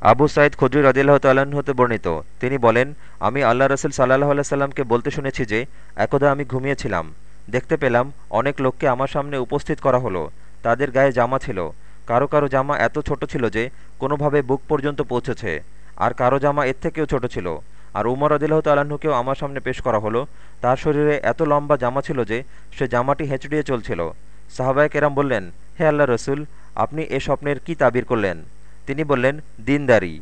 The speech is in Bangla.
আবু সাইদ খুদ্রি রদিল্লাহ তাল্লাহ্ন হতে বর্ণিত। তিনি বলেন, আমি আল্লাহ রসুল সাল্লাহ আল্লাহ সাল্লামকে বলতে শুনেছি যে, একদা আমি ঘুমিয়েছিলাম। দেখতে পেলাম অনেক লোককে আমার সামনে উপস্থিত করা হলো। তাদের গায়ে জামা ছিল। কারও কারও জামা এত ছোট ছিল যে, কোনোভাবে বুক পর্যন্ত পৌঁছেছে। আর কারও জামা এর থেকেও ছোট ছিল। আর উমর আদিল্লাহ তাল্লাহ্নকেও আমার সামনে পেশ করা হলো। তার শরীরে এত লম্বা জামা ছিল যে, সে জামাটি হেঁচড়িয়ে চলছিল। সাহাবায়ক এরাম বললেন, হে আল্লাহ রসুল, আপনি এ স্বপ্নের কি তাবির করলেন? তিনি বললেন দিনদারি।